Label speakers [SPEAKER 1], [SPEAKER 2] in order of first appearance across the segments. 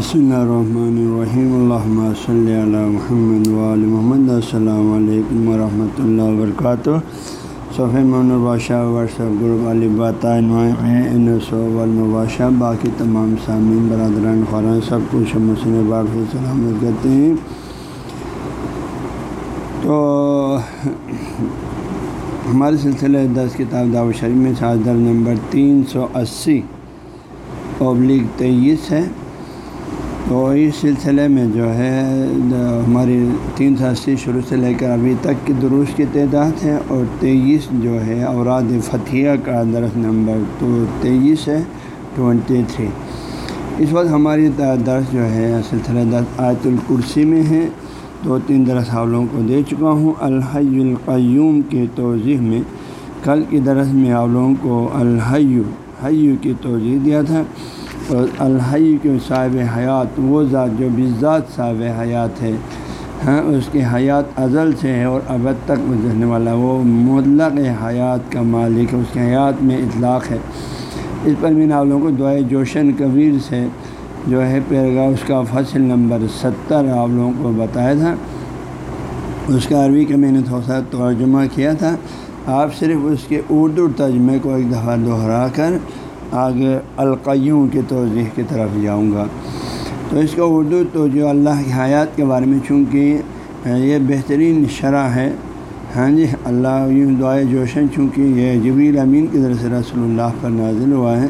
[SPEAKER 1] بسم اللہ الرحمن الرحیم الحمۃ صلی اللہ محمد وعلی محمد السلام علیکم ورحمۃ اللہ وبرکاتہ صفح من البادشاہ ورثہ گروپ علی بادشاہ باقی تمام سامعین برادران خوران سب کچھ مسلم باغ سے سلامت کرتے ہیں تو ہمارے سلسلہ دس کتاب دعوت شریف میں در نمبر تین سو اسی پبلک تیئیس ہے۔ تو اس سلسلے میں جو ہے، ہماری تین سو اسی شروع سے لے کر ابھی تک کی دروس کی تعداد ہے اور تیئیس جو ہے اوراد فتھیہ کا درس نمبر تو تیئیس ہے ٹونٹی تھری۔ اس وقت ہماری درس جو ہے، سلسلہ درس آیت الکرسی میں ہے۔ دو تین درس آپ کو دے چکا ہوں۔ الحی القیوم کے توضیح میں، کل کی درس میں آپ کو الحیو حیو کی توضیح دیا تھا۔ الحی کے صاحب حیات، وہ ذات جو بھی ذات صاحب حیات ہے ہاں اس کی حیات ازل سے ہے اور ابد تک گزرنے والا، وہ مطلق حیات کا مالک ہے، اس کی حیات میں اطلاق ہے۔ اس پر میں ناولوں کو دعائے جوشن کبیر سے جو ہے پیرگا اس کا فصل نمبر ستر آپ لوگوں کو بتایا تھا۔ اس کا عربی کا میں نے تھوڑا سا ترجمہ کیا تھا۔ آپ صرف اس کے اردو ترجمے کو ایک دفعہ دہرا کر آگے القیوں کی توضیح کی طرف جاؤں گا۔ تو اس کا اردو تو جو اللہ کی حیات کے بارے میں چونکہ یہ بہترین شرح ہے۔ ہاں جی اللہ یوں دعائے جوشن چونکہ یہ جبیل امین کی طرف سے رسول اللہ پر نازل ہوا ہے۔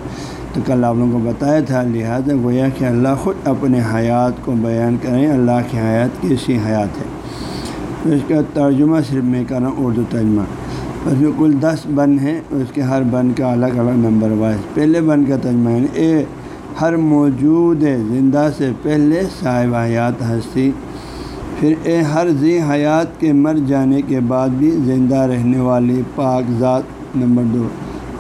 [SPEAKER 1] تو کل آپ لوگوں کو بتایا تھا، لہٰذا گویا کہ اللہ خود اپنے حیات کو بیان کریں، اللہ کی حیات کیسی حیات ہے۔ تو اس کا ترجمہ صرف میں کر رہا ہوں، اردو ترجمہ۔ اس میں کل دس بن ہیں، اس کے ہر بن کا الگ الگ نمبر وائز پہلے بن کا ترجمہ یعنی اے ہر موجود زندہ سے پہلے صاحب حیات ہستی۔ پھر اے ہر ذی حیات کے مر جانے کے بعد بھی زندہ رہنے والی پاک ذات نمبر دو۔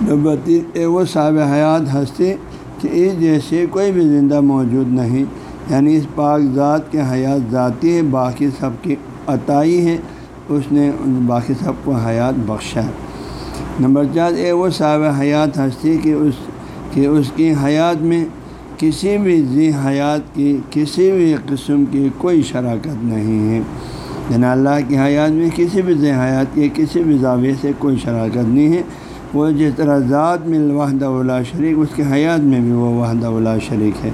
[SPEAKER 1] نمبر تین، اے وہ صاحب حیات ہستی کہ اس جیسے کوئی بھی زندہ موجود نہیں یعنی اس پاک ذات کے حیات ذاتی ہے باقی سب کی عطائی ہے اس نے باقی سب کو حیات بخشا۔ نمبر چار، اے وہ صاحب حیات ہستی کہ اس کہ اس کی حیات میں کسی بھی ذی حیات کی، کسی بھی قسم کی کوئی شراکت نہیں ہے۔ یعنی اللہ کی حیات میں کسی بھی ذی حیات کی، کسی بھی زاویے سے کوئی شراکت نہیں ہے۔ وہ جس طرح ذات میں وحدہ اللہ شریک، اس کی حیات میں بھی وہ وحدہ اللہ شریک ہے۔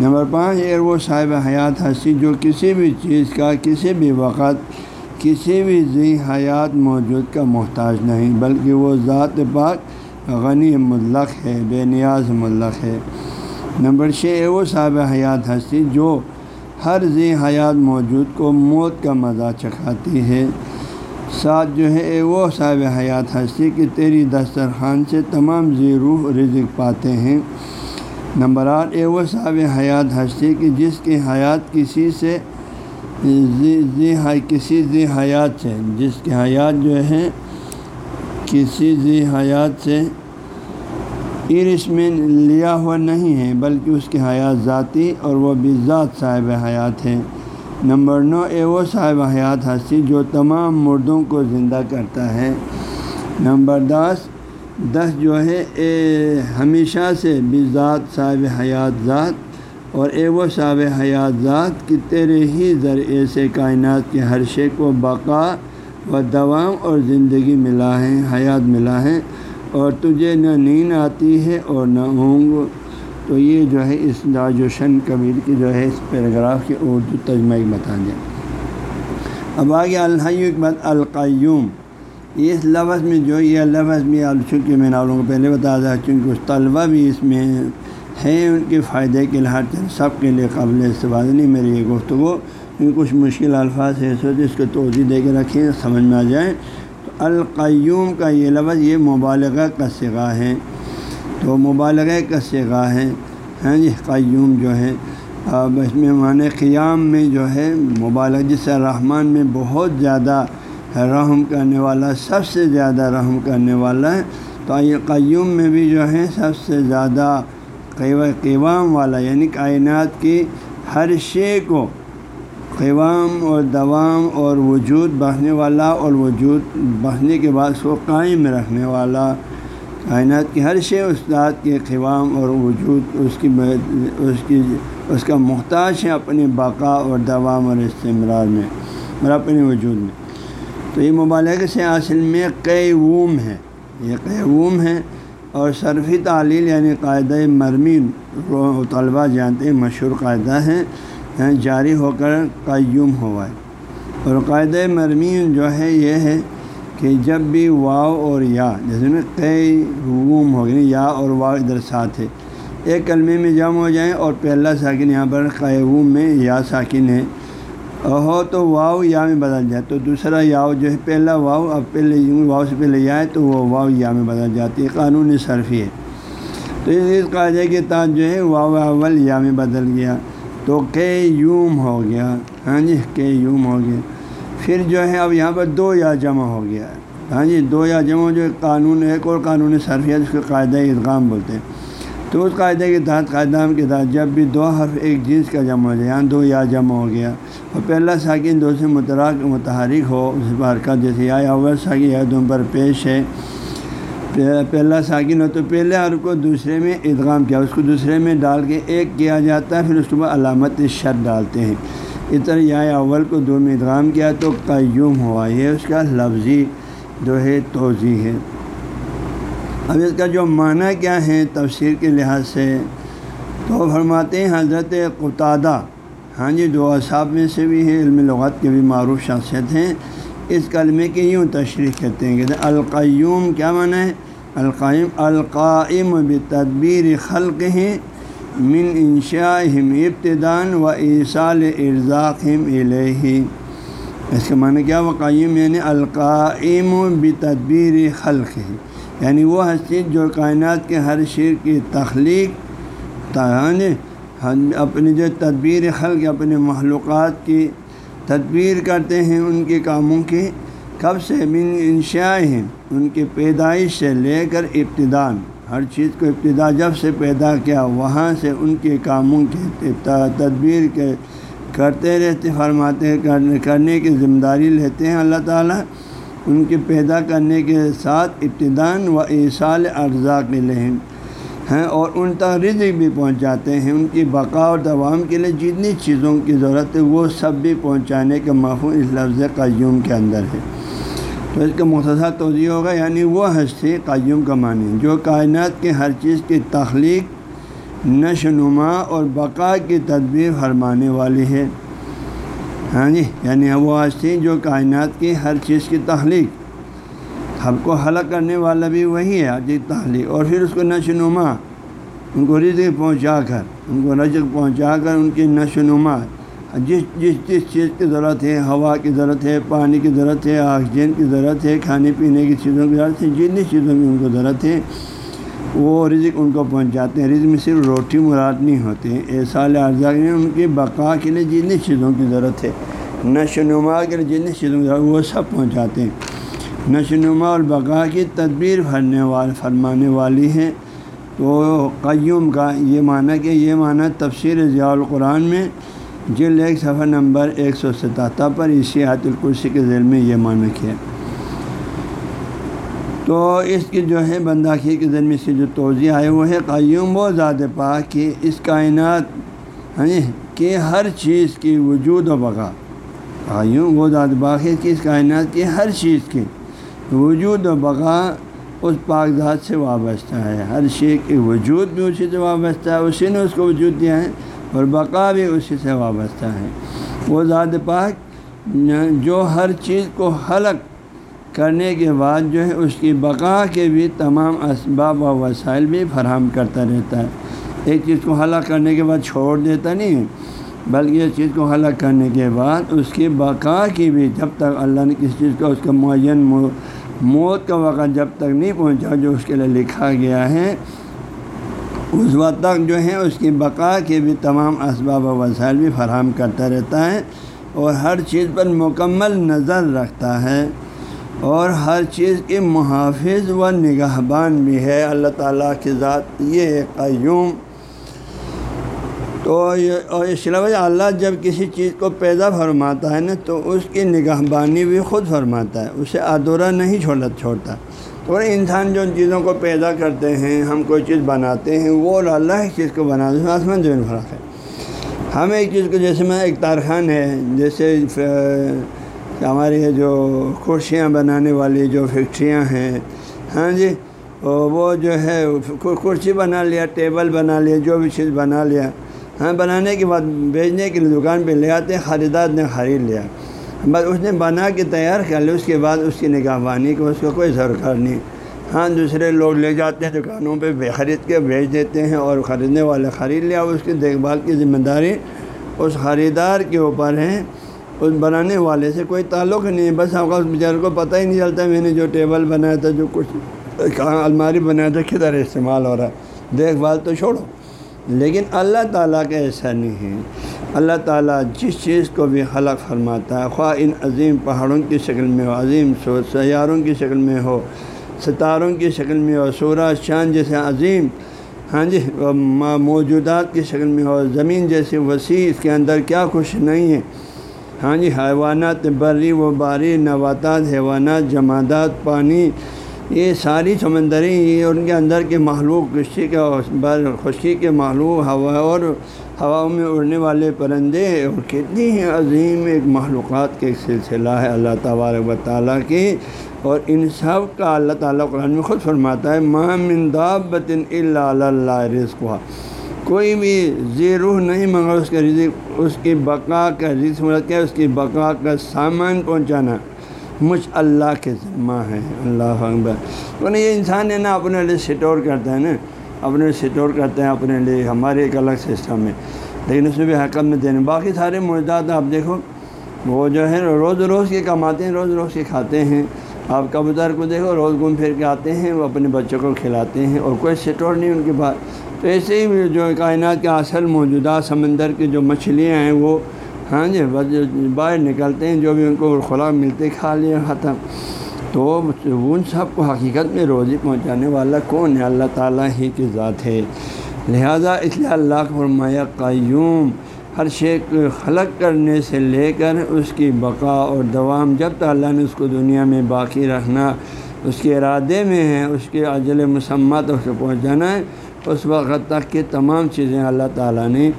[SPEAKER 1] نمبر پانچ، اے وہ صاحب حیات ہستی جو کسی بھی چیز کا، کسی بھی وقت کسی بھی ذی حیات موجود کا محتاج نہیں، بلکہ وہ ذات پاک غنی مطلق ہے، بے نیاز مطلق ہے۔ نمبر چھ، وہ صاحب حیات ہستی جو ہر ذی حیات موجود کو موت کا مزہ چکھاتی ہے۔ ساتھ جو ہے، وہ صاحب حیات ہستی کہ تیری دسترخوان سے تمام ذی روح رزق پاتے ہیں۔ نمبر آٹھ اے وہ صاحب حیات ہستی کہ جس کی حیات کسی سے کسی ذی حیات سے، جس کی حیات جو ہے کسی ذی حیات سے ارس میں لیا ہوا نہیں ہے، بلکہ اس کی حیات ذاتی اور وہ بھی ذات صاحب حیات ہے نمبر نو، اے وہ صاحب حیات ہستی جو تمام مردوں کو زندہ کرتا ہے۔ نمبر دس دس جو ہے، اے ہمیشہ سے بھی ذات صاحب حیات ذات اور اے وہ صاب حیات ذات کہ تیرے ہی ذریعے سے کائنات کے ہر شے کو بقا و دوام اور زندگی ملا ہے، حیات ملا ہے اور تجھے نہ نیند آتی ہے اور نہ اونگ۔ تو یہ جو ہے اس داجوشن کبیر کی جو ہے اس پیراگراف کی اردو تجمہ بتا دیں اب آگے الحی اقبت القیوم۔ اس لفظ میں جو یہ لفظ بھی چونکہ میں نے آپ لوگوں کو پہلے بتا دیا، چونکہ اس طلبہ بھی اس میں ہیں ان کے فائدے کے لحاظ سے، سب کے لیے قابل استفاد نہیں میری یہ گفتگو۔ کیونکہ کچھ مشکل الفاظ ہے سو اس کو توضیع دے کے رکھیں، سمجھ میں آ جائیں۔ تو القیوم کا یہ لفظ، یہ مبالغہ کا سگا ہے۔ تو مبالغہ کا سگا ہے۔ ہاں جی قیوم جو ہے۔ اب اس میں معنی قیام میں جو ہے مبالغ جس رحمان میں بہت زیادہ رحم کرنے والا، سب سے زیادہ رحم کرنے والا ہے، تو یہ قیوم میں بھی جو ہے، سب سے زیادہ قیوام والا یعنی کائنات کی ہر شے کو قیوام اور دوام اور وجود بڑھنے والا اور وجود بڑھنے کے بعد اس کو قائم رکھنے والا۔ کائنات کی ہر شے استاد کے قوام اور وجود، اس کی اس کی اس کا محتاج ہے اپنی بقا اور دوام اور استمرار میں اور اپنے وجود میں۔ تو یہ مبالغ سے اصل میں قیوم ہے۔ یہ قیوم ہے۔ اور صرفی تعلیل یعنی قاعدہ مرمین طلبہ جانتے ہیں، مشہور قاعدہ ہیں جاری ہو کر قیوم ہوا ہے اور قاعدہ مرمین جو ہے، یہ ہے کہ جب بھی واؤ اور یا، جیسے میں کئی روم ہو گئی، یا اور واؤ ادھر ساتھ ہے۔ ایک کلمے میں جمع ہو جائیں اور پہلا ساکن یہاں پر قیوم میں یا ساکن ہے۔ ہو تو واؤ یا میں بدل جائے تو دوسرا یاؤ جو ہے، پہلا واؤ اب پہلے واؤ سے پہلے یا ہے، تو وہ واؤ یا میں بدل جاتی ہے۔ قانون صرفی ہے۔ تو اس قاعدے کے تحت جو ہے واؤ اول یا میں بدل گیا۔ تو کے یوم ہو گیا۔ ہاں جی کے یوم ہو گیا۔ پھر جو ہے، اب یہاں پر دو یا جمع ہو گیا۔ ہاں جی دو یا جمع جو قانون، ایک اور قانون صرفیت اس کو قاعدہ ادغام بولتے ہیں۔ تو اس قاعدے کے تحت قاعدہ کے تحت جب بھی دو حرف ایک جنس کا جمع ہو جائے یہاں دو یا جمع ہو گیا، اور پہلا ساکن دو سے متراک متحرک ہو، اس پر حرکت جیسے یا اول ساکن یا دو پر پیش ہے۔ پہلا ساکن ہو تو پہلے حرف کو دوسرے میں ادغام کیا، اس کو دوسرے میں ڈال کے ایک کیا جاتا ہے، پھر اس کے بعد علامت شر ڈالتے ہیں۔ اس طرح یا اول کو دو میں ادغام کیا تو قیوم ہوا، یہ اس کا لفظی جو ہے توضیع ہے۔ اب اس کا جو معنی کیا ہے تفسیر کے لحاظ سے تو فرماتے ہیں حضرت قطادہ ہاں جی دو اصحاب میں سے بھی ہے علم لغت کے بھی معروف شخصیت ہیں۔ اس کلمے کی یوں تشریح کہتے ہیں کہتے ہیں القیوم کیا معنی ہے؟ القائم القائم بتدبیر خلق ہیں، من انشاءم ابتدان و ایصال ارزاقم علیہ اس کے معنی کیا؟ وہ قیم یعنی القائم بتدبیر خلق ہے یعنی وہ ہستی جو کائنات کے ہر شیر کی تخلیق اپنی جو تدبیر خلق اپنے معلومات کی تدبیر کرتے ہیں، ان کے کاموں کی کب سے من انشاء ہیں، ان کی پیدائش سے لے کر ابتدان ہر چیز کو ابتدا جب سے پیدا کیا، وہاں سے ان کے کاموں کے تدبیر کے کرتے رہتے، فرماتے کرنے کی ذمہ داری لیتے ہیں۔ اللہ تعالیٰ ان کے پیدا کرنے کے ساتھ ابتدان و ایسال ارزا کے لہم ہیں اور ان تک رزق بھی پہنچاتے ہیں۔ ان کی بقا اور دوام کے لیے جتنی چیزوں کی ضرورت ہے، وہ سب بھی پہنچانے کا مفہوم اس لفظ قیوم کے اندر ہے۔ تو اس کا مختصر توضیع ہوگا یعنی وہ ہستی قیوم کا معنی جو کائنات کے ہر چیز کی تخلیق نشو نما اور بقا کی تدبیر فرمانے والی ہے۔ ہاں جی یعنی وہ ہستی جو کائنات کی ہر چیز کی تخلیق۔ ہم کو حلق کرنے والا بھی وہی ہے جی تخلیق۔ اور پھر اس کو نشو نما، ان کو رزق پہنچا کر، ان کو رزق پہنچا کر ان کی نشو نما۔ جس جس جس چیز کی ضرورت ہے، ہوا کی ضرورت ہے، پانی کی ضرورت ہے، آکسیجن کی ضرورت ہے، کھانے پینے کی چیزوں کی ضرورت ہے جتنی چیزوں کی ان کو ضرورت ہے وہ رزق ان کو پہنچاتے ہیں۔ رزق میں صرف روٹی مراد نہیں ہوتے ہیں۔ ایسا اعضاء ان کی بقا کے لیے جتنی چیزوں کی ضرورت ہے، نشو نما کے لیے جتنی چیزوں کی ضرورت وہ سب پہنچاتے ہیں۔ نشو نما اور بقا کی تدبیر بھرنے وال، فرمانے والی ہے تو قیوم کا یہ معنی کہ یہ معنی تفسیر ضیاء القرآن میں جلد ایک صفحہ نمبر ایک سو ستہتر پر اسی آیت الکرسی کے ذیل میں یہ معنی کیا تو اس کی جو ہے بنداخی کے ذریعے سے جو توضیع آئے وہ ہے قیوم و ذات پاک کہ اس کائنات ہیں کہ ہر چیز کی وجود و بقا۔ قیوم وہ ذات پاک ہے کہ اس کائنات کی ہر چیز کی وجود و بقا اس پاک ذات سے وابستہ ہے۔ ہر شے کے وجود بھی اسی سے وابستہ ہے، اسی نے اس کو وجود دیا ہے اور بقا بھی اسی سے وابستہ ہے۔ وہ ذات پاک جو ہر چیز کو حلق کرنے کے بعد جو ہے اس کی بقا کے بھی تمام اسباب و وسائل بھی فراہم کرتا رہتا ہے۔ ایک چیز کو حلق کرنے کے بعد چھوڑ دیتا نہیں ہے، بلکہ اس چیز کو حلق کرنے کے بعد اس کی بقا کی بھی جب تک اللہ نے کسی چیز کا اس کا معین موت کا وقت جب تک نہیں پہنچا، جو اس کے لیے لکھا گیا ہے، اس وقت تک جو ہے اس کی بقا کے بھی تمام اسباب و وسائل بھی فراہم کرتا رہتا ہے اور ہر چیز پر مکمل نظر رکھتا ہے۔ اور ہر چیز کے محافظ و نگہبان بھی ہے۔ اللہ تعالیٰ کی ذات یہ قیوم۔ تو اور اس علاوہ اللہ جب کسی چیز کو پیدا فرماتا ہے نا، تو اس کی نگہبانی بھی خود فرماتا ہے۔ اسے ادھورا نہیں چھوڑا چھوڑتا۔ تو انسان جو ان چیزوں کو پیدا کرتے ہیں، ہم کوئی چیز بناتے ہیں، وہ اللہ ایک چیز کو بناتے ہیں آسمان زمین فرق ہے۔ ہم ایک چیز کو، جیسے میں، ایک تارخان ہے، جیسے ہمارے جو کرسیاں بنانے والی جو فیکٹریاں ہیں ہاں جی وہ جو ہے کرسی بنا لیا، ٹیبل بنا لیا، جو بھی چیز بنا لیا ہاں بنانے کے بعد بیچنے کے لیے دکان پہ لے آتے، خریدار نے خرید لیا۔ بس اس نے بنا کے تیار کر لیا، اس کے بعد اس کی نگاہ بانی کو اس کو کوئی سرکار نہیں۔ ہاں دوسرے لوگ لے جاتے ہیں دکانوں پہ خرید کے بیچ دیتے ہیں، اور خریدنے والے خرید لیا اس کی دیکھ بھال کی ذمہ داری اس خریدار کے اوپر ہے۔ اس بنانے والے سے کوئی تعلق نہیں ہے، بس آپ کا اس بیچارے کو پتہ ہی نہیں چلتا میں نے جو ٹیبل بنایا تھا، جو کچھ کہاں الماری بنایا تھا، کدھر استعمال ہو رہا ہے۔ دیکھ بھال تو چھوڑو۔ لیکن اللہ تعالیٰ کا ایسا نہیں ہے۔ اللہ تعالیٰ جس چیز کو بھی خلق فرماتا ہے، خواہ ان عظیم پہاڑوں کی شکل میں ہو، عظیم سو سیاروں کی شکل میں ہو، ستاروں کی شکل میں ہو، سورج، چاند جیسے عظیم ہاں جی موجودات کی شکل میں ہو، زمین جیسے وسیع، اس کے اندر کیا کچھ نہیں ہے۔ ہاں جی حیوانات، بری و باری، نباتات، حیوانات، جمادات، پانی، یہ ساری سمندری یہ ان کے اندر کے معلوم خشکی کے بر خشکی کے معلوم ہوا اور ہواؤں میں اڑنے والے پرندے، اور کتنی ہی عظیم ایک معلومات کے ایک سلسلہ ہے اللہ تبارک و تعالیٰ کی اور ان سب کا اللہ تعالیٰ قرآن میں خود فرماتا ہے مہم دابطن اللہ اللہ رزق ہوا کوئی بھی زیروح نہیں مگر اس کا رزق، اس کی بقا کا رزق مرت کیا اس کی بقا کا سامان پہنچانا۔ مجھ اللہ کے ذمہ ہے۔ اللہ اکبر۔ تو یہ انسان ہے نا، اپنے لیے سٹور کرتا ہے نا۔ اپنے لیے سٹور کرتے ہیں اپنے لیے ہمارے ایک الگ سسٹم میں لیکن اس میں بھی حقم میں دینے باقی سارے موجودات آپ دیکھو، وہ جو ہے، روز روز کے کماتے ہیں، روز روز کے کھاتے ہیں۔ آپ کبوتر کو دیکھو، روز گھوم پھر کے آتے ہیں، وہ اپنے بچوں کو کھلاتے ہیں اور کوئی سٹور نہیں ان کے پاس۔ تو ایسے ہی جو کائنات کے اصل موجودات سمندر کی جو مچھلیاں ہیں وہ ہاں جی باہر نکلتے ہیں، جو بھی ان کو خوراک ملتے کھا لیا ختم تو ان سب کو حقیقت میں روزی پہنچانے والا کون ہے؟ اللہ تعالیٰ ہی کی ذات ہے۔ لہذا اس لیے اللہ کو فرمایا، قیوم، ہر شے خلق کرنے سے لے کر اس کی بقا اور دوام، جب تک اللہ نے اس کو دنیا میں باقی رکھنا اس کے ارادے میں ہے اس کے عجل مسمت اس کو پہنچانا ہے۔ اس وقت تک کہ تمام چیزیں اللہ تعالیٰ نے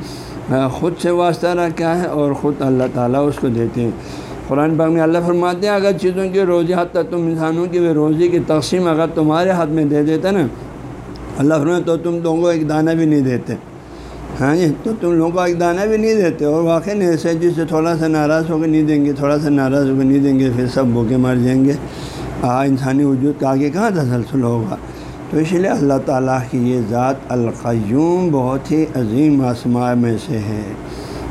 [SPEAKER 1] خود سے واسطہ رکھا ہے اور خود اللہ تعالیٰ اس کو دیتے ہیں۔ قرآن پاک میں اللہ فرماتے ہیں، اگر چیزوں کی روزی حد تک تم انسانوں کی روزی کی تقسیم اگر تمہارے ہاتھ میں دے دیتے نا، اللہ فرمائے تو تم لوگوں کو ایک دانہ بھی نہیں دیتے۔ ہاں جی تو تم لوگوں کو ایک دانہ بھی نہیں دیتے اور واقعی نہیں، ایسے جس سے تھوڑا سا ناراض ہو کے نہیں دیں گے، تھوڑا سا ناراض ہو کے نہیں دیں گے، پھر سب بھوکے مار جائیں گے۔ انسانی وجود کا آگے کہاں تسلسل ہوگا؟ تو اس لیے اللہ تعالیٰ کی یہ ذات القیوم بہت ہی عظیم آسماں میں سے ہے،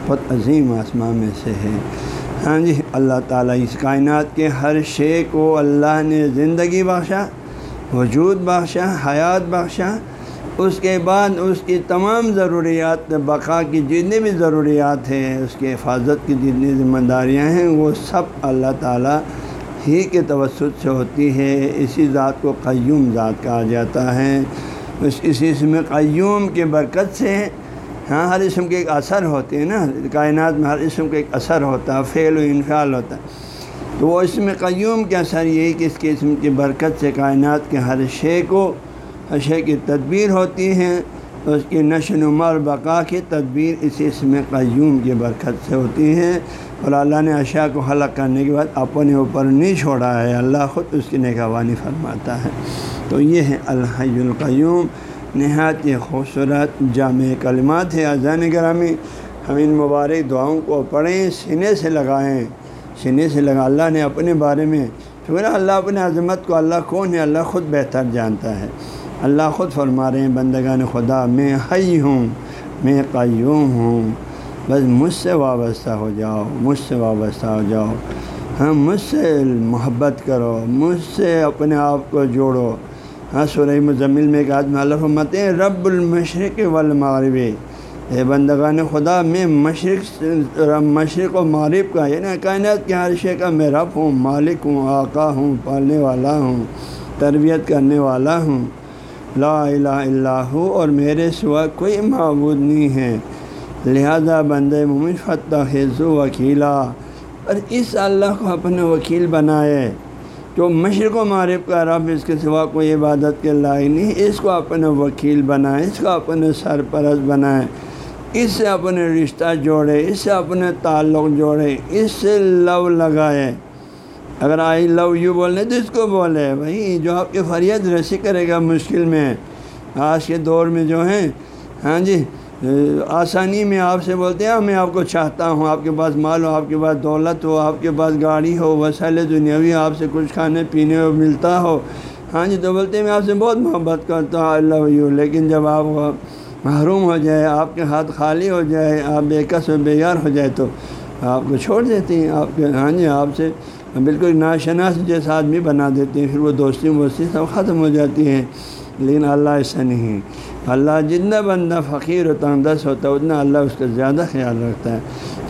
[SPEAKER 1] بہت عظیم آسماں میں سے ہے۔ ہاں جی اللہ تعالیٰ اس کائنات کے ہر شے کو اللہ نے زندگی بخشا، وجود بخشا، حیات بخشا۔ اس کے بعد اس کی تمام ضروریات، بقا کی جتنی بھی ضروریات ہیں، اس کی حفاظت کی جتنی ذمہ داریاں ہیں، وہ سب اللہ تعالیٰ ہی کے توسط سے ہوتی ہے، اسی ذات کو قیوم ذات کہا جاتا ہے۔ اس، اسی اسم قیوم کے برکت سے ہاں ہر اسم کے ایک اثر ہوتے ہیں نا۔ کائنات میں ہر اسم کا ایک اثر ہوتا ہے فعل و انفعال ہوتا۔ ہے تو وہ اسم قیوم کے اثر یہی کہ اس کے اسم کی برکت سے کائنات کے ہر شے کو، ہر شے کی تدبیر ہوتی ہے۔ اس کی نشن عمر بقا کی تدبیر اسی اسم قیوم کی برکت سے ہوتی ہے۔ اور اللہ نے اشیاء کو حلق کرنے کے بعد اپنے اوپر نہیں چھوڑا ہے۔ اللہ خود اس کی نگہوانی فرماتا ہے۔ تو یہ ہے الحی القیوم۔ نہایت خوبصورت جامع کلمات ہے اذان گرامی ہم ان مبارک دعاؤں کو پڑھیں، سینے سے لگائیں۔ سینے سے لگا، اللہ نے اپنے بارے میں کیونکہ اللہ اپنے عظمت کو، اللہ کون ہے؟ اللہ خود بہتر جانتا ہے۔ اللہ خود فرما رہے ہیں، بندگان خدا، میں حی ہوں، میں قیوم ہوں۔ بس مجھ سے وابستہ ہو جاؤ، مجھ سے وابستہ ہو جاؤ۔ ہاں مجھ سے محبت کرو، مجھ سے اپنے آپ کو جوڑو۔ ہاں سورہ مزمل میں ایک آدمی اللہ رب المشرق والمغرب۔ اے بندگان خدا، میں مشرق مشرق و مغرب کا یعنی کائنات کے ہر شے کا، میں رب ہوں، مالک ہوں، آقا ہوں، پالنے والا ہوں، تربیت کرنے والا ہوں۔ لا الہ الا اور میرے سوا کوئی معبود نہیں ہے۔ لہذا بند ممن فتح خیز وکیلا اور اس اللہ کو اپنے وکیل بنائے۔ جو مشرق و معرف کا رب، اس کے سوا کوئی عبادت کے لائق نہیں۔ اس کو اپنے وکیل بنائیں اس کو اپنے سرپرست بنائیں اس سے اپنے رشتہ جوڑے، اس سے اپنے تعلق جوڑے، اس سے لو لگائے۔ اگر آئی لو یو بولنے تو اس کو بولے۔ بھائی، جو آپ کی فریت رسی کرے گا مشکل میں۔ آج کے دور میں جو ہیں ہاں جی آسانی میں آپ سے بولتے ہیں، میں آپ کو چاہتا ہوں، آپ کے پاس مال ہو، آپ کے پاس دولت ہو، آپ کے پاس گاڑی ہو، وسائل دنیاوی، آپ سے کچھ کھانے پینے ہو ملتا ہو۔ ہاں جی تو بولتے ہیں، میں آپ سے بہت محبت کرتا ہوں، اللہ یو لیکن جب آپ محروم ہو جائے، آپ کے ہاتھ خالی ہو جائے، آپ بے کس و بے یار ہو جائے، تو آپ کو چھوڑ دیتی ہیں۔ آپ کے ہاں جی آپ سے بالکل ناشناس جیسا آدمی بنا دیتے ہیں، پھر وہ دوستی ووستی سب ختم ہو جاتی ہیں۔ لیکن اللہ ایسا نہیں اللہ جتنا بندہ فقیر و تندس ہوتا ہے، اتنا اللہ اس کا زیادہ خیال رکھتا ہے۔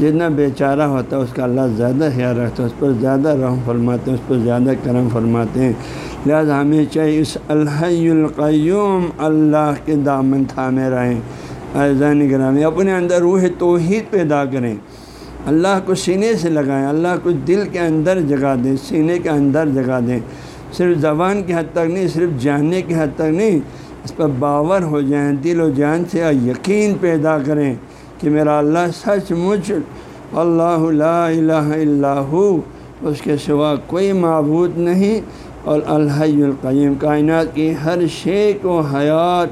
[SPEAKER 1] جتنا بے چارہ ہوتا ہے، اس کا اللہ زیادہ خیال رکھتا ہے۔ اس پر زیادہ رحم فرماتے ہیں، اس پر زیادہ کرم فرماتے ہیں۔ لہٰذا ہمیں چاہیے اس الحی القیوم اللہ کے دامن تھامے رہیں۔ ایزان گرامی اپنے اندر روح توحید پیدا کریں۔ اللہ کو سینے سے لگائیں، اللہ کو دل کے اندر جگہ دیں، سینے کے اندر جگہ دیں۔ صرف زبان کی حد تک نہیں، صرف جاننے کی حد تک نہیں۔ اس پر باور ہو جائیں، دل و جان سے یقین پیدا کریں کہ میرا اللہ سچ مچ اللہ لا الہ الا ہو۔ اس کے سوا کوئی معبود نہیں۔ اور الحی القیم، کائنات کی ہر شے کو حیات،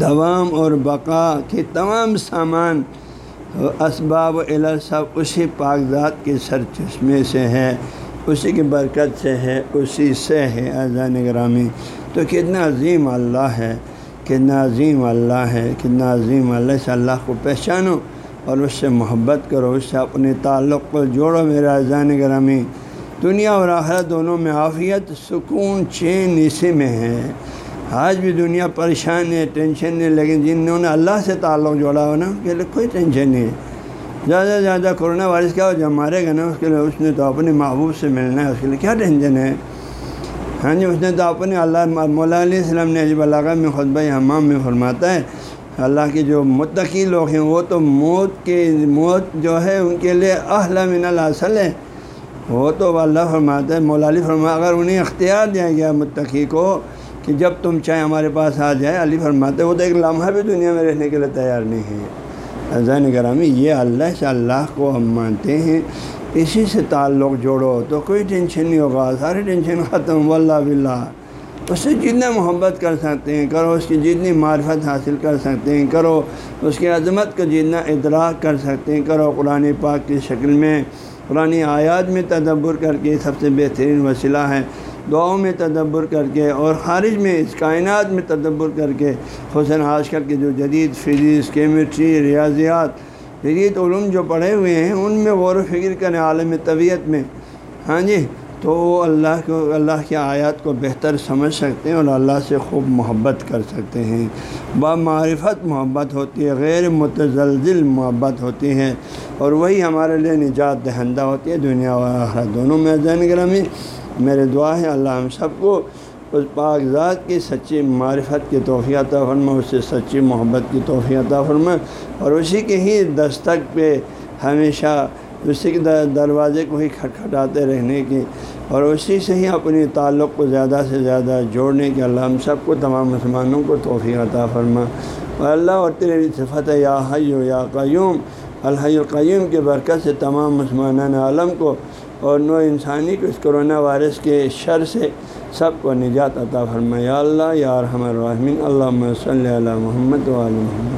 [SPEAKER 1] دوام اور بقا کے تمام سامان اسباب و سب اسی کاغذات کے سر چشمے سے ہے اسی کی برکت سے ہے اسی سے ہے اذان گرامی تو کتنا عظیم اللہ ہے، کتنا عظیم اللہ ہے، کتنا عظیم اللہ سے اللہ کو پہچانو اور اس سے محبت کرو، اس سے اپنے تعلق کو جوڑو میرا اذان گرامی دنیا اور آخرت دونوں میں عافیت، سکون، چین اسی میں ہے۔ آج بھی دنیا پریشان ہے، ٹینشن نہیں لیکن جنہوں نے اللہ سے تعلق جوڑا ہو نا ان کے لیے کوئی ٹینشن نہیں ہے۔ زیادہ سے زیادہ کرونا وائرس کیا ہو جب مارے گا نا، اس کے لیے اس نے تو اپنے محبوب سے ملنا ہے، اس کے لیے کیا ٹینشن ہے؟ ہاں جی اس نے تو اپنے اللہ مولا علیہ السلام نے عجیب علاقہ میں خطبہ حمام میں فرماتا ہے، اللہ کے جو متقی لوگ ہیں، وہ تو موت کے، موت جو ہے، ان کے لیے اہل من الاصل ہے۔ وہ تو اللہ فرماتا ہے، مولا علی فرما اگر انہیں اختیار دیا گیا متقی کو کہ جب تم چاہے ہمارے پاس آ جائے، علی فرماتے وہ تو ایک لمحہ بھی دنیا میں رہنے کے لیے تیار نہیں ہے۔ عزین گرامی، یہ اللہ سے اللہ کو ہم مانتے ہیں۔ اسی سے تعلق جوڑو۔ تو کوئی ٹینشن نہیں ہوگا، ساری ٹینشن ختم۔ واللہ باللہ۔ اس سے جتنا محبت کر سکتے ہیں، کرو۔ اس کی جتنی معرفت حاصل کر سکتے ہیں، کرو۔ اس کی عظمت کو جتنا ادراک کر سکتے ہیں، کرو۔ قرآن پاک کی شکل میں، قرآن آیات میں تدبر کر کے سب سے بہترین وسیلہ ہے۔ دعاؤں میں تدبر کر کے اور خارج میں اس کائنات میں تدبر کر کے حسن آج کل کے جو جدید فزکس کیمسٹری ریاضیات جدید علوم جو پڑھے ہوئے ہیں، ان میں غور و فکر کریں عالم طبیعت میں۔ ہاں جی؟ تو وہ اللہ کو، اللہ کی آیات کو بہتر سمجھ سکتے ہیں اور اللہ سے خوب محبت کر سکتے ہیں۔ با معرفت محبت ہوتی ہے، غیر متزلزل محبت ہوتی ہے اور وہی ہمارے لیے نجات دہندہ ہوتی ہے، دنیا و آخرت دونوں میں زین گرامی میرے دعا ہے، اللہ ہم سب کو اس پاک ذات کی سچی معرفت کی عطا فرما اس سے سچی محبت کی عطا فرما اور اسی کے ہی دستک پہ ہمیشہ اسی کے دروازے کو ہی کھٹکھٹاتے رہنے کی اور اسی سے ہی اپنی تعلق کو زیادہ سے زیادہ جوڑنے کے اللہ ہم سب کو تمام مسلمانوں کو توفیق عطا فرما اور اللہ اور تیرے صفت یا حیو یا قیوم، الحی القیوم کے برکت سے تمام مسلمان عالم کو اور نو انسانی کو اس کرونا وائرس کے شر سے سب کو نجات عطا فرمایا اللہ یا رحم الرحمین اللہ صلی اللہ محمد علیہ محمد۔